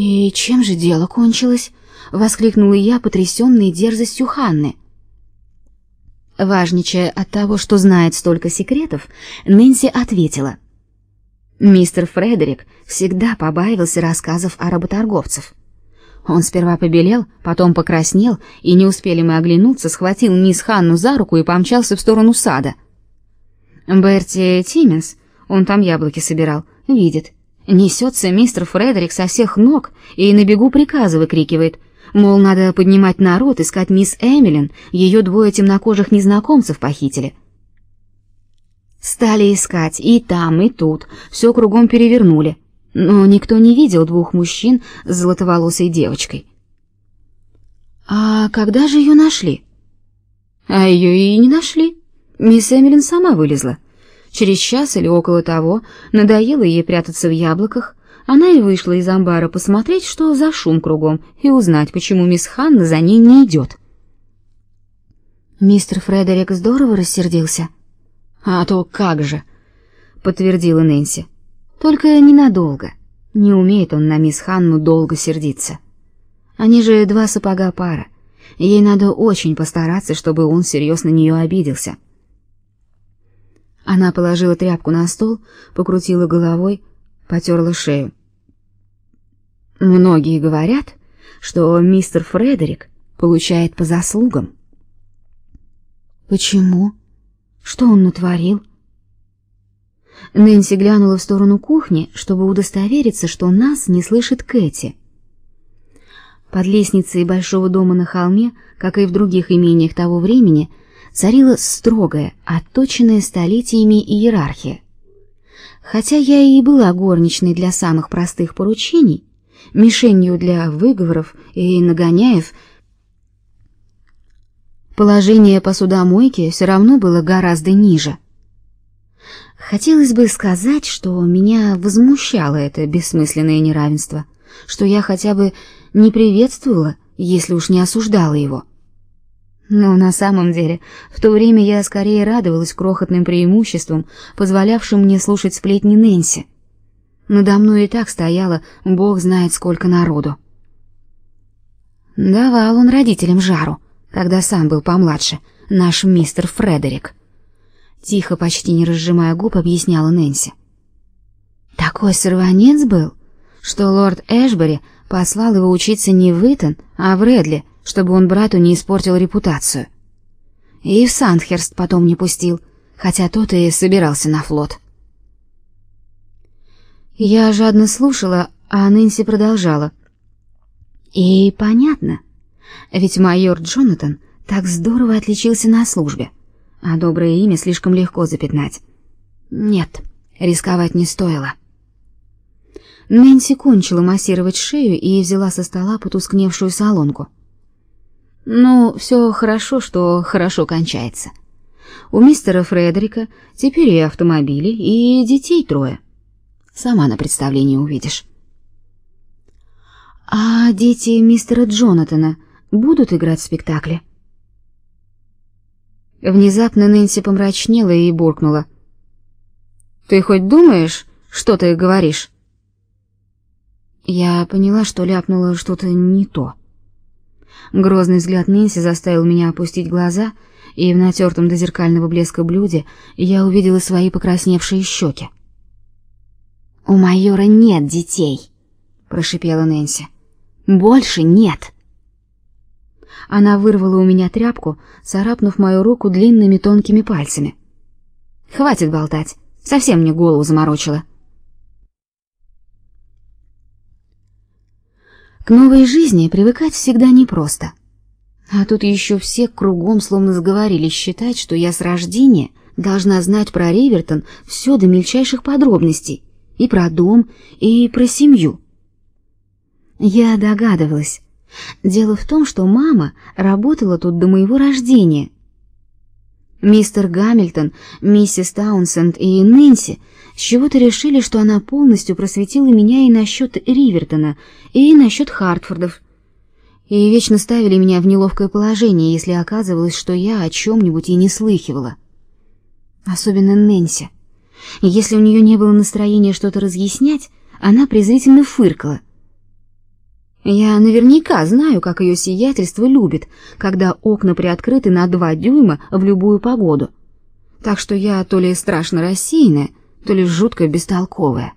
«И чем же дело кончилось?» — воскликнула я, потрясенной дерзостью Ханны. Важничая от того, что знает столько секретов, Нэнси ответила. Мистер Фредерик всегда побаивался рассказов о работорговцев. Он сперва побелел, потом покраснел, и не успели мы оглянуться, схватил мисс Ханну за руку и помчался в сторону сада. Берти Тименс, он там яблоки собирал, видит. Несется мистер Фредерик со всех ног и на бегу приказы выкрикивает. Мол, надо поднимать народ, искать мисс Эмилин, ее двое темнокожих незнакомцев похитили. Стали искать и там, и тут, все кругом перевернули, но никто не видел двух мужчин с золотоволосой девочкой. А когда же ее нашли? А ее и не нашли. Мисс Эмилин сама вылезла. Через час или около того надоело ей прятаться в яблоках, она и вышла из амбара посмотреть, что за шум кругом, и узнать, почему мисс Ханна за ней не идет. Мистер Фредерик здорово рассердился. А то как же, подтвердила Нэнси. Только ненадолго. Не умеет он на мисс Ханну долго сердиться. Они же два сапога пара. Ей надо очень постараться, чтобы он серьезно на нее обиделся. Она положила тряпку на стол, покрутила головой, потерла шею. Многие говорят, что мистер Фредерик получает по заслугам. Почему? Что он натворил? Нэнси глянула в сторону кухни, чтобы удостовериться, что нас не слышит Кэти. Под лестницей большого дома на холме, как и в других имениях того времени, царила строгая, отточенная столетиями иерархия. Хотя я и была горничной для самых простых поручений, мишенью для выговоров и нагоняев. Положение посудомойки все равно было гораздо ниже. Хотелось бы сказать, что меня возмущало это бессмысленное неравенство, что я хотя бы не приветствовала, если уж не осуждала его. Но на самом деле, в то время я скорее радовалась крохотным преимуществам, позволявшим мне слушать сплетни Нэнси. Надо мной и так стояло, бог знает сколько народу. Давал он родителям жару, когда сам был помладше, наш мистер Фредерик. Тихо, почти не разжимая губ, объясняла Нэнси. Такой сорванец был, что лорд Эшбери послал его учиться не в Итон, а в Редли, чтобы он брату не испортил репутацию. И в Сандхерст потом не пустил, хотя тот и собирался на флот. Я жадно слушала, а Нэнси продолжала. И понятно, ведь майор Джонатан так здорово отличился на службе, а доброе имя слишком легко запятнать. Нет, рисковать не стоило. Нэнси кончила массировать шею и взяла со стола потускневшую солонку. Ну, все хорошо, что хорошо кончается. У мистера Фредерика теперь и автомобили, и детей трое. Сама на представлении увидишь. А дети мистера Джонатана будут играть в спектакле? Внезапно Нэнси помрачнела и буркнула: "Ты хоть думаешь, что ты говоришь?" Я поняла, что ляпнула что-то не то. Грозный взгляд Нэнси заставил меня опустить глаза, и в натертом до зеркального блеска блюде я увидела свои покрасневшие щеки. У майора нет детей, прошипела Нэнси. Больше нет. Она вырвала у меня тряпку, царапнув мою руку длинными тонкими пальцами. Хватит болтать, совсем мне голову заморочила. К новой жизни привыкать всегда непросто. А тут еще все кругом словно сговорились считать, что я с рождения должна знать про Ривертон все до мельчайших подробностей и про дом, и про семью. Я догадывалась. Дело в том, что мама работала тут до моего рождения. Мистер Гамильтон, миссис Таунсенд и Нэнси с чего-то решили, что она полностью просветила меня и насчет Ривертона, и насчет Хартфордов. И вечно ставили меня в неловкое положение, если оказывалось, что я о чем-нибудь и не слыхивала. Особенно Нэнси. Если у нее не было настроения что-то разъяснять, она презрительно фыркала. Я наверняка знаю, как ее сиятельство любит, когда окна приоткрыты на два дюйма в любую погоду. Так что я то ли страшно рассеянная, то ли жутко бестолковая.